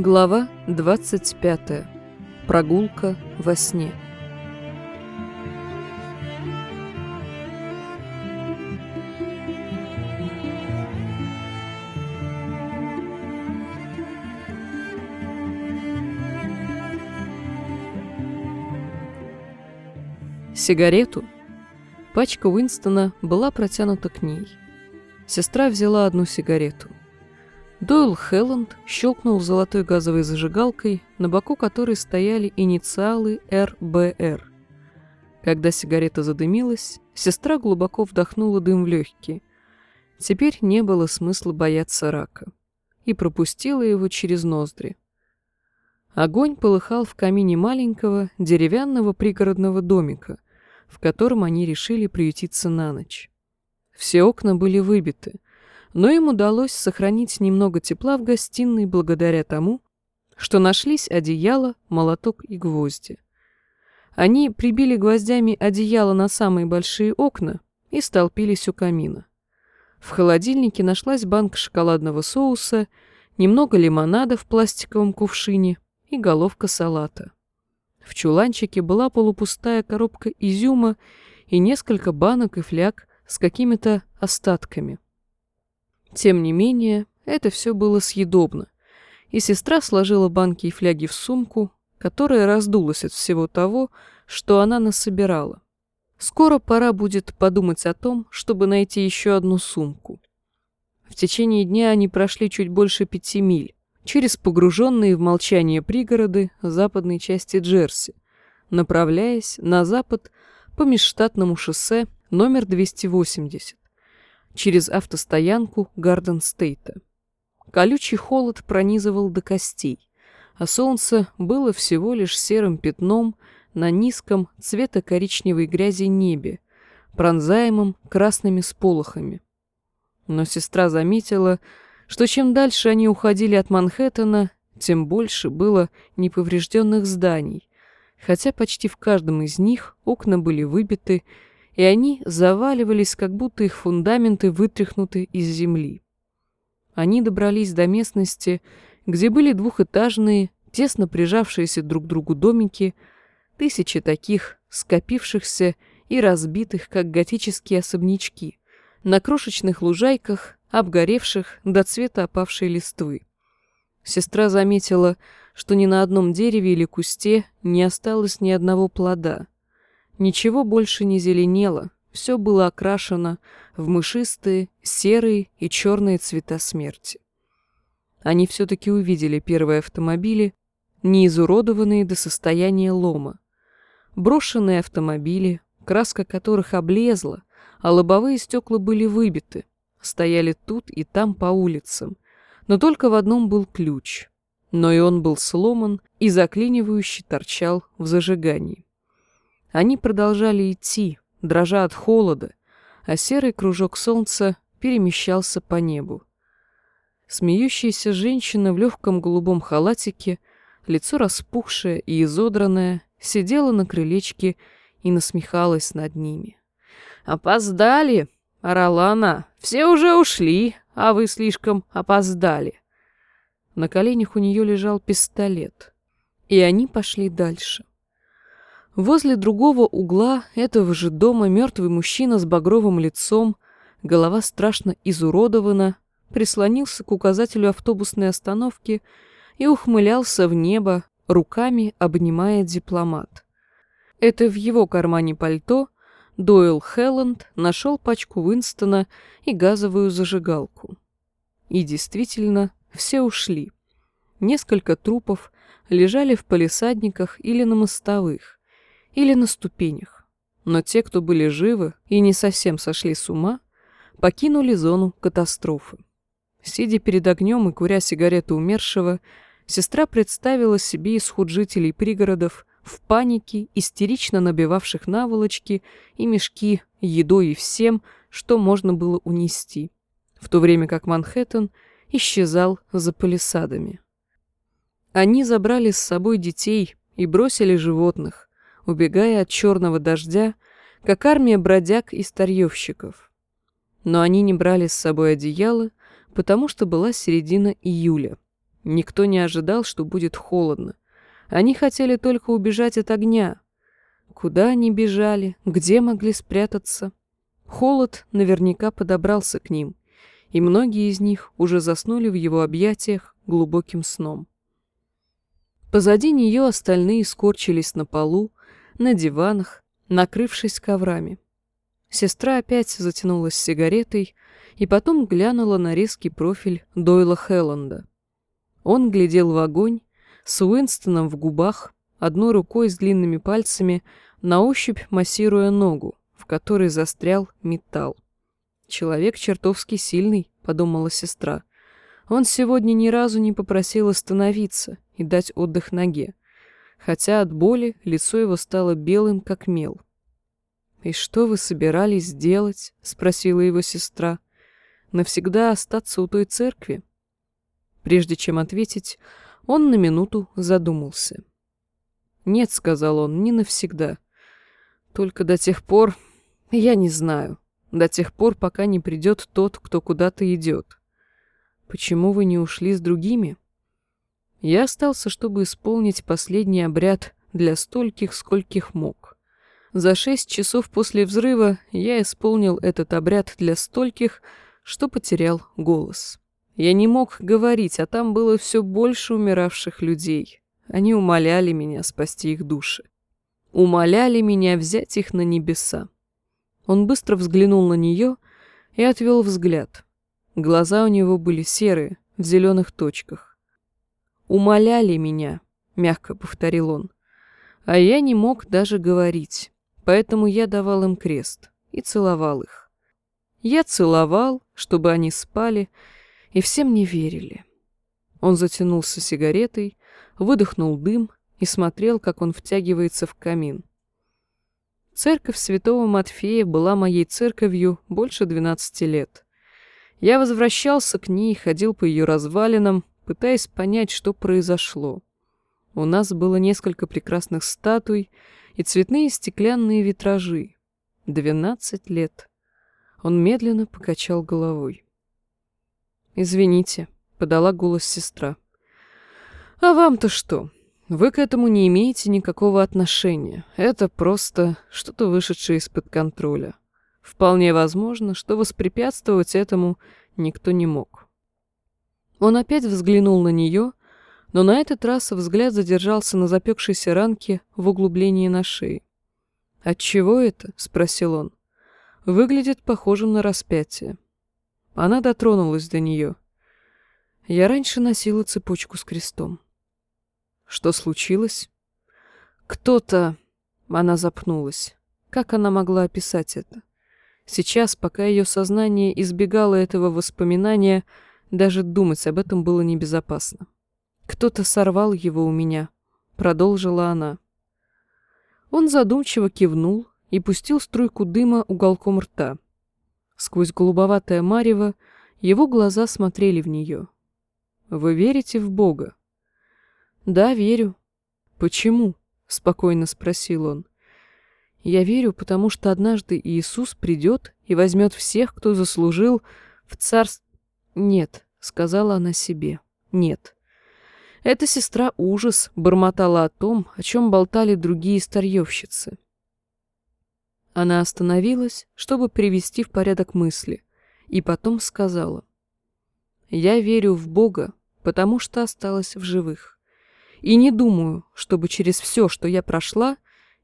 Глава 25. Прогулка во сне. Сигарету? Пачка Уинстона была протянута к ней. Сестра взяла одну сигарету. Дойл Хелланд щелкнул золотой газовой зажигалкой, на боку которой стояли инициалы РБР. Когда сигарета задымилась, сестра глубоко вдохнула дым в легкие. Теперь не было смысла бояться рака. И пропустила его через ноздри. Огонь полыхал в камине маленького деревянного пригородного домика, в котором они решили приютиться на ночь. Все окна были выбиты — но им удалось сохранить немного тепла в гостиной благодаря тому, что нашлись одеяло, молоток и гвозди. Они прибили гвоздями одеяло на самые большие окна и столпились у камина. В холодильнике нашлась банка шоколадного соуса, немного лимонада в пластиковом кувшине и головка салата. В чуланчике была полупустая коробка изюма и несколько банок и фляг с какими-то остатками — тем не менее, это все было съедобно, и сестра сложила банки и фляги в сумку, которая раздулась от всего того, что она насобирала. Скоро пора будет подумать о том, чтобы найти еще одну сумку. В течение дня они прошли чуть больше пяти миль, через погруженные в молчание пригороды западной части Джерси, направляясь на запад по межштатному шоссе номер 280 через автостоянку Гарден-Стейта. Колючий холод пронизывал до костей, а солнце было всего лишь серым пятном на низком цвета коричневой грязи небе, пронзаемом красными сполохами. Но сестра заметила, что чем дальше они уходили от Манхэттена, тем больше было неповрежденных зданий, хотя почти в каждом из них окна были выбиты и они заваливались, как будто их фундаменты вытряхнуты из земли. Они добрались до местности, где были двухэтажные, тесно прижавшиеся друг к другу домики, тысячи таких, скопившихся и разбитых, как готические особнячки, на крошечных лужайках, обгоревших до цвета опавшей листвы. Сестра заметила, что ни на одном дереве или кусте не осталось ни одного плода — Ничего больше не зеленело, все было окрашено в мышистые, серые и черные цвета смерти. Они все-таки увидели первые автомобили, не изуродованные до состояния лома. Брошенные автомобили, краска которых облезла, а лобовые стекла были выбиты, стояли тут и там по улицам, но только в одном был ключ, но и он был сломан и заклинивающий торчал в зажигании. Они продолжали идти, дрожа от холода, а серый кружок солнца перемещался по небу. Смеющаяся женщина в легком голубом халатике, лицо распухшее и изодранное, сидела на крылечке и насмехалась над ними. «Опоздали!» — орала она. «Все уже ушли, а вы слишком опоздали!» На коленях у нее лежал пистолет, и они пошли дальше. Возле другого угла этого же дома мертвый мужчина с багровым лицом, голова страшно изуродована, прислонился к указателю автобусной остановки и ухмылялся в небо, руками обнимая дипломат. Это в его кармане пальто Дойл Хелланд нашел пачку Уинстона и газовую зажигалку. И действительно, все ушли. Несколько трупов лежали в палисадниках или на мостовых или на ступенях. Но те, кто были живы и не совсем сошли с ума, покинули зону катастрофы. Сидя перед огнем и куря сигарету умершего, сестра представила себе исход жителей пригородов в панике, истерично набивавших наволочки и мешки едой и всем, что можно было унести, в то время как Манхэттен исчезал за палисадами. Они забрали с собой детей и бросили животных, убегая от черного дождя, как армия бродяг и старьевщиков. Но они не брали с собой одеяло, потому что была середина июля. Никто не ожидал, что будет холодно. Они хотели только убежать от огня. Куда они бежали? Где могли спрятаться? Холод наверняка подобрался к ним, и многие из них уже заснули в его объятиях глубоким сном. Позади нее остальные скорчились на полу, на диванах, накрывшись коврами. Сестра опять затянулась сигаретой и потом глянула на резкий профиль Дойла Хелланда. Он глядел в огонь, с Уинстоном в губах, одной рукой с длинными пальцами, на ощупь массируя ногу, в которой застрял металл. «Человек чертовски сильный», — подумала сестра. Он сегодня ни разу не попросил остановиться и дать отдых ноге, хотя от боли лицо его стало белым, как мел. «И что вы собирались делать?» — спросила его сестра. «Навсегда остаться у той церкви?» Прежде чем ответить, он на минуту задумался. «Нет», — сказал он, — «не навсегда. Только до тех пор... Я не знаю. До тех пор, пока не придет тот, кто куда-то идет. Почему вы не ушли с другими?» Я остался, чтобы исполнить последний обряд для стольких, скольких мог. За шесть часов после взрыва я исполнил этот обряд для стольких, что потерял голос. Я не мог говорить, а там было все больше умиравших людей. Они умоляли меня спасти их души. Умоляли меня взять их на небеса. Он быстро взглянул на нее и отвел взгляд. Глаза у него были серые, в зеленых точках. «Умоляли меня», — мягко повторил он. А я не мог даже говорить, поэтому я давал им крест и целовал их. Я целовал, чтобы они спали, и все мне верили. Он затянулся сигаретой, выдохнул дым и смотрел, как он втягивается в камин. Церковь святого Матфея была моей церковью больше 12 лет. Я возвращался к ней, ходил по ее развалинам, пытаясь понять, что произошло. У нас было несколько прекрасных статуй и цветные стеклянные витражи. Двенадцать лет. Он медленно покачал головой. «Извините», — подала голос сестра. «А вам-то что? Вы к этому не имеете никакого отношения. Это просто что-то вышедшее из-под контроля. Вполне возможно, что воспрепятствовать этому никто не мог». Он опять взглянул на нее, но на этот раз взгляд задержался на запекшейся ранке в углублении на шее. «Отчего это?» — спросил он. «Выглядит похожим на распятие». Она дотронулась до нее. Я раньше носила цепочку с крестом. Что случилось? Кто-то... Она запнулась. Как она могла описать это? Сейчас, пока ее сознание избегало этого воспоминания, даже думать об этом было небезопасно. Кто-то сорвал его у меня, продолжила она. Он задумчиво кивнул и пустил струйку дыма уголком рта. Сквозь голубоватое марево его глаза смотрели в нее. «Вы верите в Бога?» «Да, верю». «Почему?» — спокойно спросил он. «Я верю, потому что однажды Иисус придет и возьмет всех, кто заслужил в царство...» «Нет», — сказала она себе, — «нет». Эта сестра ужас бормотала о том, о чем болтали другие старьевщицы. Она остановилась, чтобы привести в порядок мысли, и потом сказала. «Я верю в Бога, потому что осталась в живых. И не думаю, чтобы через все, что я прошла,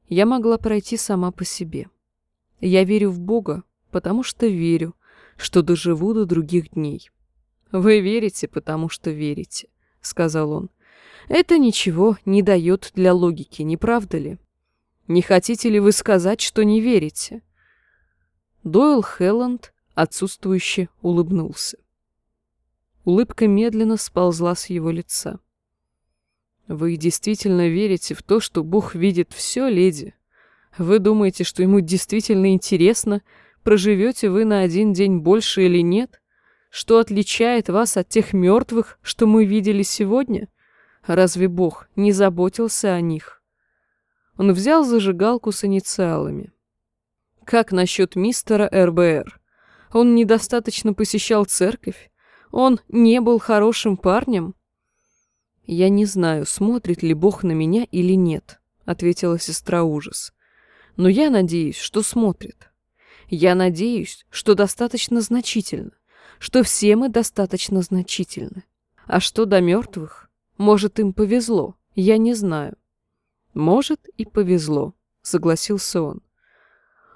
я могла пройти сама по себе. Я верю в Бога, потому что верю, что доживу до других дней. Вы верите, потому что верите, сказал он. Это ничего не дает для логики, не правда ли? Не хотите ли вы сказать, что не верите?» Дойл Хелланд отсутствующе улыбнулся. Улыбка медленно сползла с его лица. «Вы действительно верите в то, что Бог видит все, леди? Вы думаете, что ему действительно интересно, проживете вы на один день больше или нет? Что отличает вас от тех мертвых, что мы видели сегодня? Разве Бог не заботился о них?» Он взял зажигалку с инициалами. Как насчет мистера РБР? Он недостаточно посещал церковь? Он не был хорошим парнем? «Я не знаю, смотрит ли Бог на меня или нет», — ответила сестра ужас. «Но я надеюсь, что смотрит. Я надеюсь, что достаточно значительно, что все мы достаточно значительны. А что до мертвых? Может, им повезло, я не знаю». «Может, и повезло», — согласился он.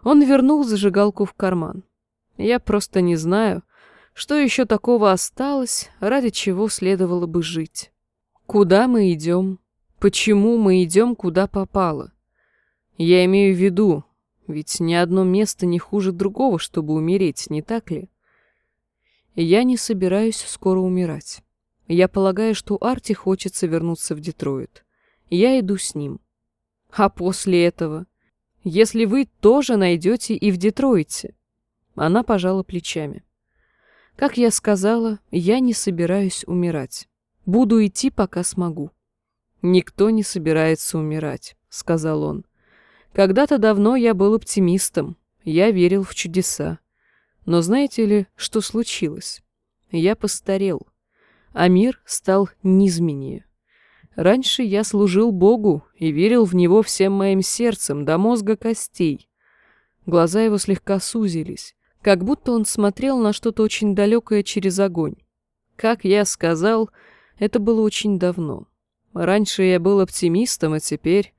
Он вернул зажигалку в карман. «Я просто не знаю, что еще такого осталось, ради чего следовало бы жить». Куда мы идем? Почему мы идем, куда попало? Я имею в виду, ведь ни одно место не хуже другого, чтобы умереть, не так ли? Я не собираюсь скоро умирать. Я полагаю, что Арти хочется вернуться в Детройт. Я иду с ним. А после этого? Если вы тоже найдете и в Детройте? Она пожала плечами. Как я сказала, я не собираюсь умирать. Буду идти, пока смогу. Никто не собирается умирать, сказал он. Когда-то давно я был оптимистом. Я верил в чудеса. Но знаете ли, что случилось? Я постарел, а мир стал низменнее. Раньше я служил Богу и верил в Него всем моим сердцем, до мозга костей. Глаза его слегка сузились, как будто он смотрел на что-то очень далекое через огонь. Как я сказал, это было очень давно. Раньше я был оптимистом, а теперь...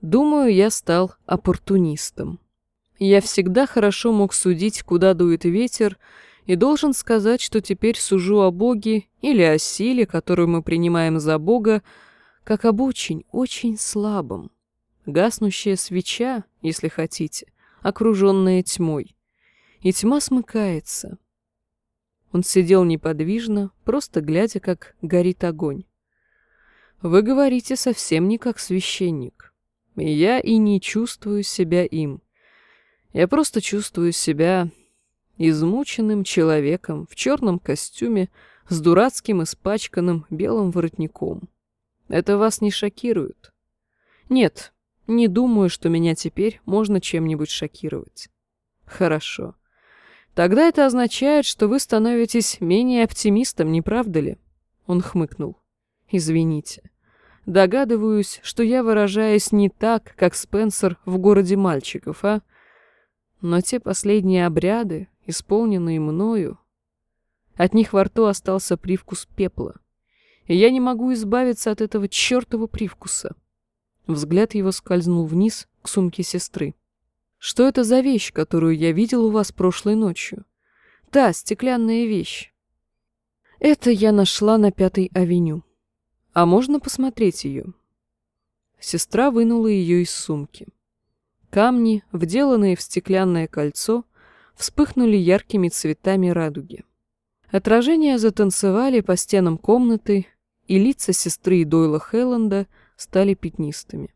Думаю, я стал оппортунистом. Я всегда хорошо мог судить, куда дует ветер, и должен сказать, что теперь сужу о Боге или о силе, которую мы принимаем за Бога, как об очень, очень слабом. Гаснущая свеча, если хотите, окруженная тьмой. И тьма смыкается. Он сидел неподвижно, просто глядя, как горит огонь. «Вы говорите совсем не как священник. Я и не чувствую себя им. Я просто чувствую себя измученным человеком в черном костюме с дурацким испачканным белым воротником. Это вас не шокирует? Нет, не думаю, что меня теперь можно чем-нибудь шокировать. Хорошо. Тогда это означает, что вы становитесь менее оптимистом, не правда ли? Он хмыкнул. Извините. Догадываюсь, что я выражаюсь не так, как Спенсер в городе мальчиков, а? Но те последние обряды, исполненные мною, от них во рту остался привкус пепла. И я не могу избавиться от этого чертова привкуса. Взгляд его скользнул вниз к сумке сестры. Что это за вещь, которую я видел у вас прошлой ночью? Та стеклянная вещь. Это я нашла на Пятой авеню. А можно посмотреть ее? Сестра вынула ее из сумки. Камни, вделанные в стеклянное кольцо, вспыхнули яркими цветами радуги. Отражения затанцевали по стенам комнаты, и лица сестры Дойла Хелланда стали пятнистыми.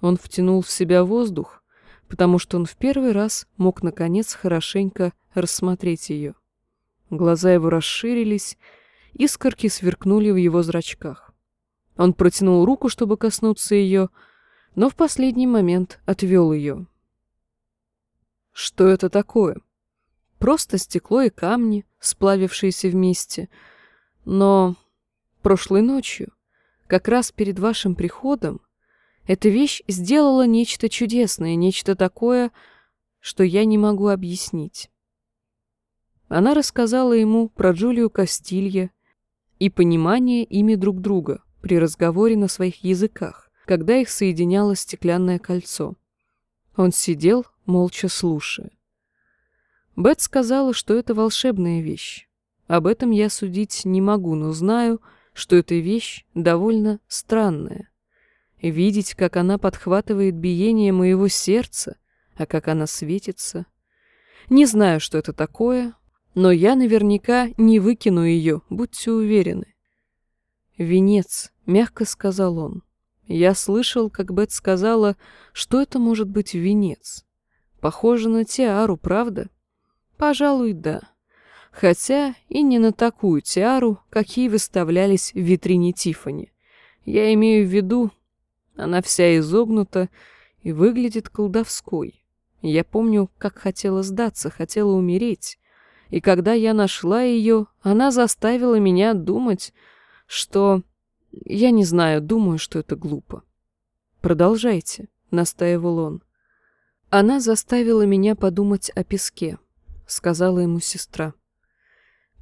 Он втянул в себя воздух, потому что он в первый раз мог, наконец, хорошенько рассмотреть ее. Глаза его расширились, искорки сверкнули в его зрачках. Он протянул руку, чтобы коснуться ее, но в последний момент отвел ее. Что это такое? Просто стекло и камни, сплавившиеся вместе. Но прошлой ночью, как раз перед вашим приходом, эта вещь сделала нечто чудесное, нечто такое, что я не могу объяснить. Она рассказала ему про Джулию Кастилья и понимание ими друг друга при разговоре на своих языках, когда их соединяло стеклянное кольцо. Он сидел, молча слушая. Бет сказала, что это волшебная вещь. Об этом я судить не могу, но знаю, что эта вещь довольно странная. Видеть, как она подхватывает биение моего сердца, а как она светится. Не знаю, что это такое, но я наверняка не выкину ее, будьте уверены. «Венец», — мягко сказал он. Я слышал, как Бет сказала, что это может быть венец. Похоже на тиару, правда? Пожалуй, да. Хотя и не на такую тиару, какие выставлялись в витрине Тифани. Я имею в виду она вся изогнута и выглядит колдовской. Я помню, как хотела сдаться, хотела умереть. И когда я нашла ее, она заставила меня думать, что Я не знаю, думаю, что это глупо. Продолжайте, настаивал он. Она заставила меня подумать о песке, сказала ему сестра.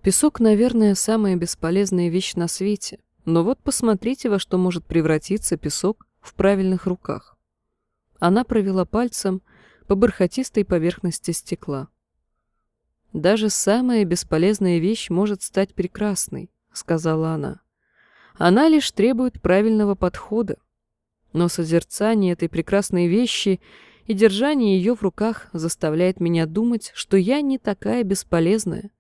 Песок, наверное, самая бесполезная вещь на свете, но вот посмотрите, во что может превратиться песок в правильных руках. Она провела пальцем по бархатистой поверхности стекла. «Даже самая бесполезная вещь может стать прекрасной», — сказала она. «Она лишь требует правильного подхода. Но созерцание этой прекрасной вещи и держание ее в руках заставляет меня думать, что я не такая бесполезная.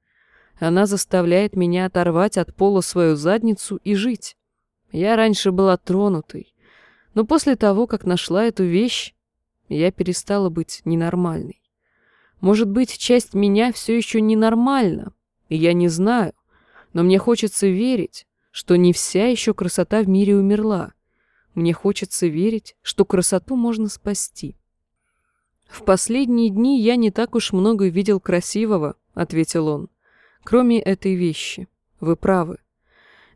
Она заставляет меня оторвать от пола свою задницу и жить. Я раньше была тронутой, но после того, как нашла эту вещь, я перестала быть ненормальной. Может быть, часть меня все еще ненормальна, и я не знаю, но мне хочется верить, что не вся еще красота в мире умерла. Мне хочется верить, что красоту можно спасти. «В последние дни я не так уж много видел красивого», — ответил он. «Кроме этой вещи. Вы правы.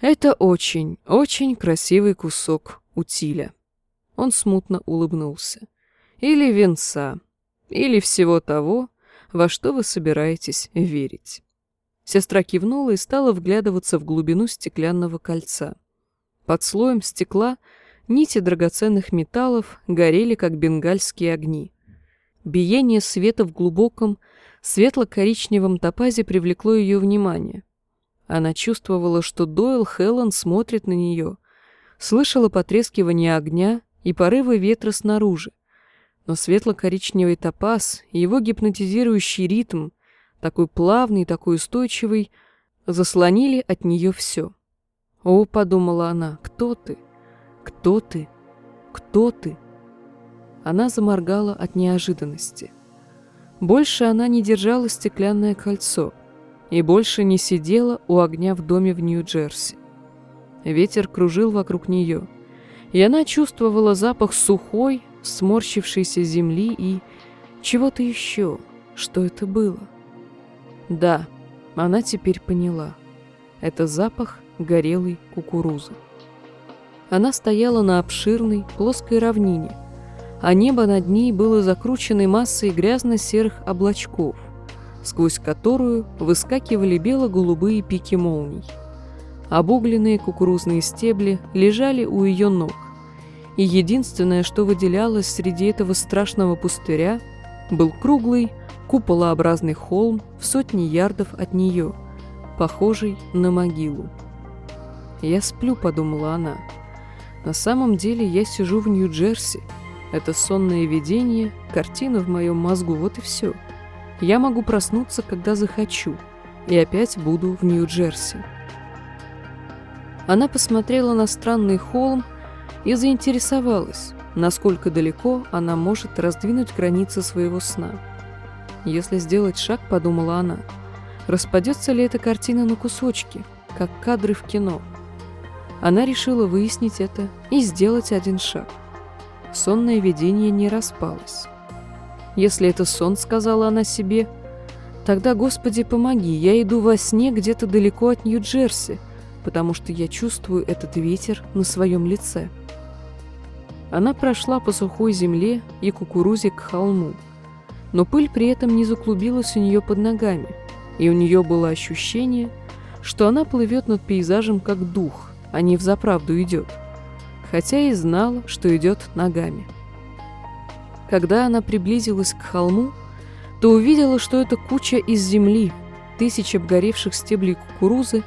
Это очень, очень красивый кусок утиля». Он смутно улыбнулся. «Или венца. Или всего того, во что вы собираетесь верить». Сестра кивнула и стала вглядываться в глубину стеклянного кольца. Под слоем стекла нити драгоценных металлов горели, как бенгальские огни. Биение света в глубоком, светло-коричневом топазе привлекло ее внимание. Она чувствовала, что Дойл Хелланд смотрит на нее, слышала потрескивание огня и порывы ветра снаружи. Но светло-коричневый топаз и его гипнотизирующий ритм, такой плавный, такой устойчивый, заслонили от нее все. «О», — подумала она, — «кто ты? Кто ты? Кто ты?» Она заморгала от неожиданности. Больше она не держала стеклянное кольцо и больше не сидела у огня в доме в Нью-Джерси. Ветер кружил вокруг нее, и она чувствовала запах сухой, сморщившейся земли и чего-то еще. Что это было? Да, она теперь поняла. Это запах горелой кукурузы. Она стояла на обширной, плоской равнине, а небо над ней было закрученной массой грязно-серых облачков, сквозь которую выскакивали бело-голубые пики молний. Обугленные кукурузные стебли лежали у ее ног, и единственное, что выделялось среди этого страшного пустыря, был круглый, куполообразный холм в сотни ярдов от нее, похожий на могилу. «Я сплю», — подумала она. «На самом деле я сижу в Нью-Джерси, это сонное видение, картина в моем мозгу, вот и все. Я могу проснуться, когда захочу, и опять буду в Нью-Джерси. Она посмотрела на странный холм и заинтересовалась, насколько далеко она может раздвинуть границы своего сна. Если сделать шаг, подумала она, распадется ли эта картина на кусочки, как кадры в кино. Она решила выяснить это и сделать один шаг сонное видение не распалось. «Если это сон», — сказала она себе, — «тогда, Господи, помоги, я иду во сне где-то далеко от Нью-Джерси, потому что я чувствую этот ветер на своем лице». Она прошла по сухой земле и кукурузе к холму, но пыль при этом не заклубилась у нее под ногами, и у нее было ощущение, что она плывет над пейзажем как дух, а не взаправду идет хотя и знала, что идет ногами. Когда она приблизилась к холму, то увидела, что это куча из земли, тысяч обгоревших стеблей кукурузы,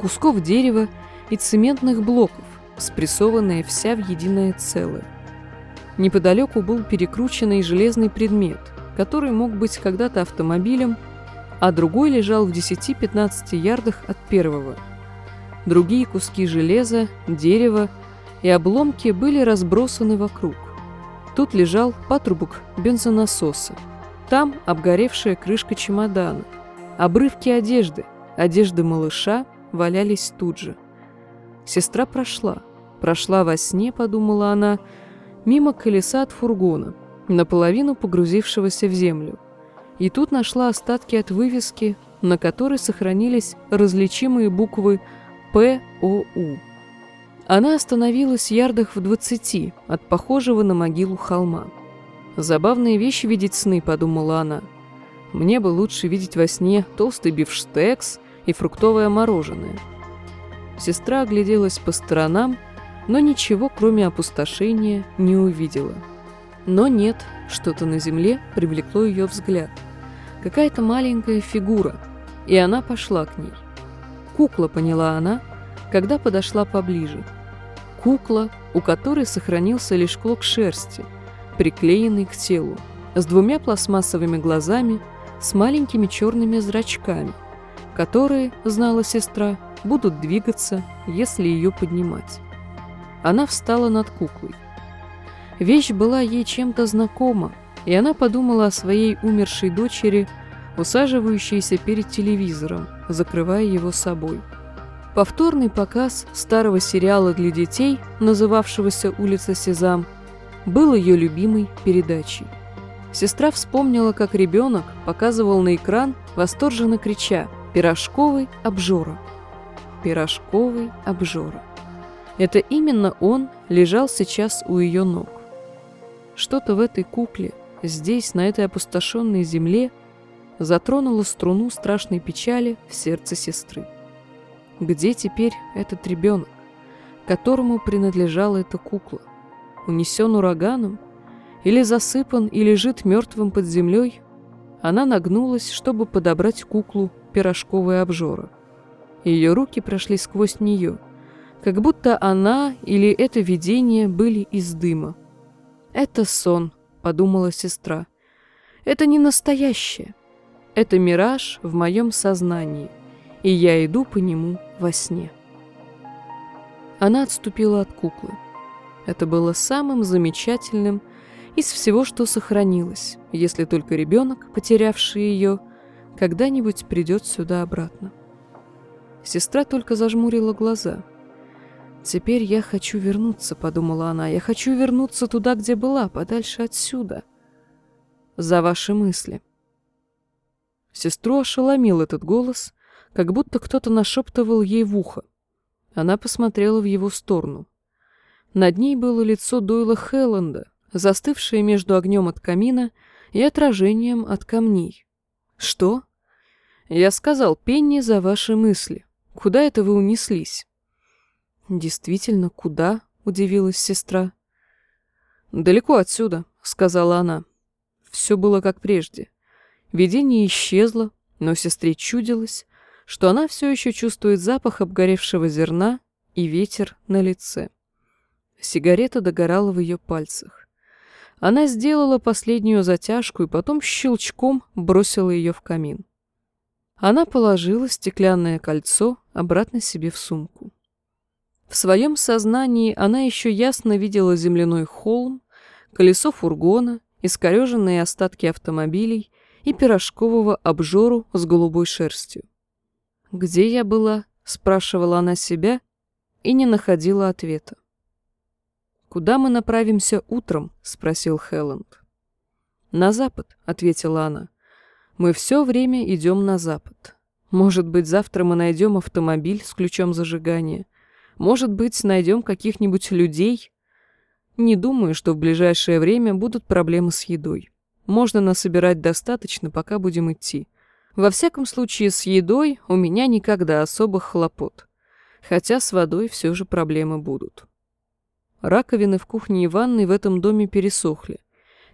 кусков дерева и цементных блоков, спрессованная вся в единое целое. Неподалеку был перекрученный железный предмет, который мог быть когда-то автомобилем, а другой лежал в 10-15 ярдах от первого. Другие куски железа, дерева и обломки были разбросаны вокруг. Тут лежал патрубок бензонасоса. Там обгоревшая крышка чемодана. Обрывки одежды, одежды малыша валялись тут же. Сестра прошла. Прошла во сне, подумала она, мимо колеса от фургона, наполовину погрузившегося в землю. И тут нашла остатки от вывески, на которой сохранились различимые буквы «ПОУ». Она остановилась ярдах в двадцати от похожего на могилу холма. «Забавные вещи видеть сны», — подумала она. «Мне бы лучше видеть во сне толстый бифштекс и фруктовое мороженое». Сестра огляделась по сторонам, но ничего, кроме опустошения, не увидела. Но нет, что-то на земле привлекло ее взгляд. Какая-то маленькая фигура, и она пошла к ней. Кукла, поняла она, когда подошла поближе. Кукла, у которой сохранился лишь клок шерсти, приклеенный к телу, с двумя пластмассовыми глазами, с маленькими черными зрачками, которые, знала сестра, будут двигаться, если ее поднимать. Она встала над куклой. Вещь была ей чем-то знакома, и она подумала о своей умершей дочери, усаживающейся перед телевизором, закрывая его собой. Повторный показ старого сериала для детей, называвшегося «Улица Сезам», был ее любимой передачей. Сестра вспомнила, как ребенок показывал на экран, восторженно крича «Пирожковый обжора!» «Пирожковый обжора!» Это именно он лежал сейчас у ее ног. Что-то в этой кукле, здесь, на этой опустошенной земле, затронуло струну страшной печали в сердце сестры. Где теперь этот ребенок, которому принадлежала эта кукла? Унесен ураганом? Или засыпан и лежит мертвым под землей? Она нагнулась, чтобы подобрать куклу пирожковой обжора. Ее руки прошли сквозь нее, как будто она или это видение были из дыма. «Это сон», — подумала сестра. «Это не настоящее. Это мираж в моем сознании, и я иду по нему во сне». Она отступила от куклы. Это было самым замечательным из всего, что сохранилось, если только ребенок, потерявший ее, когда-нибудь придет сюда обратно. Сестра только зажмурила глаза — «Теперь я хочу вернуться», — подумала она. «Я хочу вернуться туда, где была, подальше отсюда. За ваши мысли». Сестру ошеломил этот голос, как будто кто-то нашептывал ей в ухо. Она посмотрела в его сторону. Над ней было лицо Дойла Хелланда, застывшее между огнем от камина и отражением от камней. «Что?» «Я сказал, Пенни, за ваши мысли. Куда это вы унеслись?» «Действительно, куда?» — удивилась сестра. «Далеко отсюда», — сказала она. Все было как прежде. Видение исчезло, но сестре чудилось, что она все еще чувствует запах обгоревшего зерна и ветер на лице. Сигарета догорала в ее пальцах. Она сделала последнюю затяжку и потом щелчком бросила ее в камин. Она положила стеклянное кольцо обратно себе в сумку. В своем сознании она еще ясно видела земляной холм, колесо фургона, искореженные остатки автомобилей и пирожкового обжору с голубой шерстью. «Где я была?» — спрашивала она себя и не находила ответа. «Куда мы направимся утром?» — спросил Хелланд. «На запад», — ответила она. «Мы все время идем на запад. Может быть, завтра мы найдем автомобиль с ключом зажигания — может быть, найдем каких-нибудь людей? Не думаю, что в ближайшее время будут проблемы с едой. Можно насобирать достаточно, пока будем идти. Во всяком случае, с едой у меня никогда особых хлопот. Хотя с водой все же проблемы будут. Раковины в кухне и ванной в этом доме пересохли,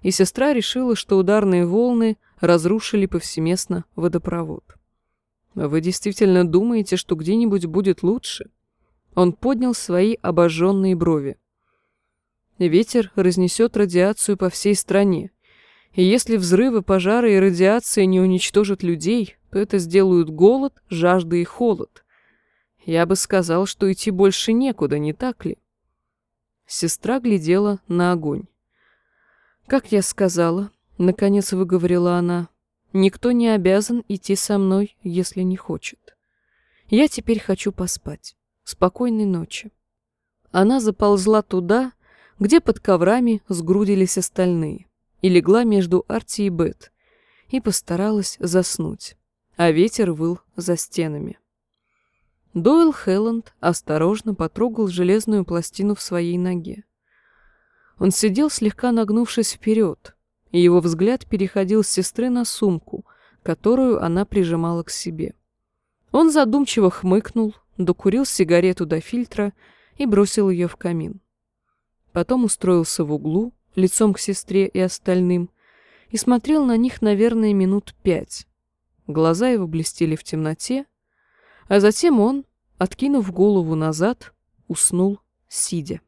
и сестра решила, что ударные волны разрушили повсеместно водопровод. «Вы действительно думаете, что где-нибудь будет лучше?» Он поднял свои обожженные брови. Ветер разнесет радиацию по всей стране. И если взрывы, пожары и радиация не уничтожат людей, то это сделают голод, жажда и холод. Я бы сказал, что идти больше некуда, не так ли? Сестра глядела на огонь. «Как я сказала», — наконец выговорила она, — «никто не обязан идти со мной, если не хочет. Я теперь хочу поспать». Спокойной ночи. Она заползла туда, где под коврами сгрудились остальные, и легла между Арти и Бет, и постаралась заснуть, а ветер выл за стенами. Дойл Хелланд осторожно потрогал железную пластину в своей ноге. Он сидел, слегка нагнувшись вперед, и его взгляд переходил с сестры на сумку, которую она прижимала к себе. Он задумчиво хмыкнул, докурил сигарету до фильтра и бросил ее в камин. Потом устроился в углу, лицом к сестре и остальным, и смотрел на них, наверное, минут пять. Глаза его блестели в темноте, а затем он, откинув голову назад, уснул, сидя.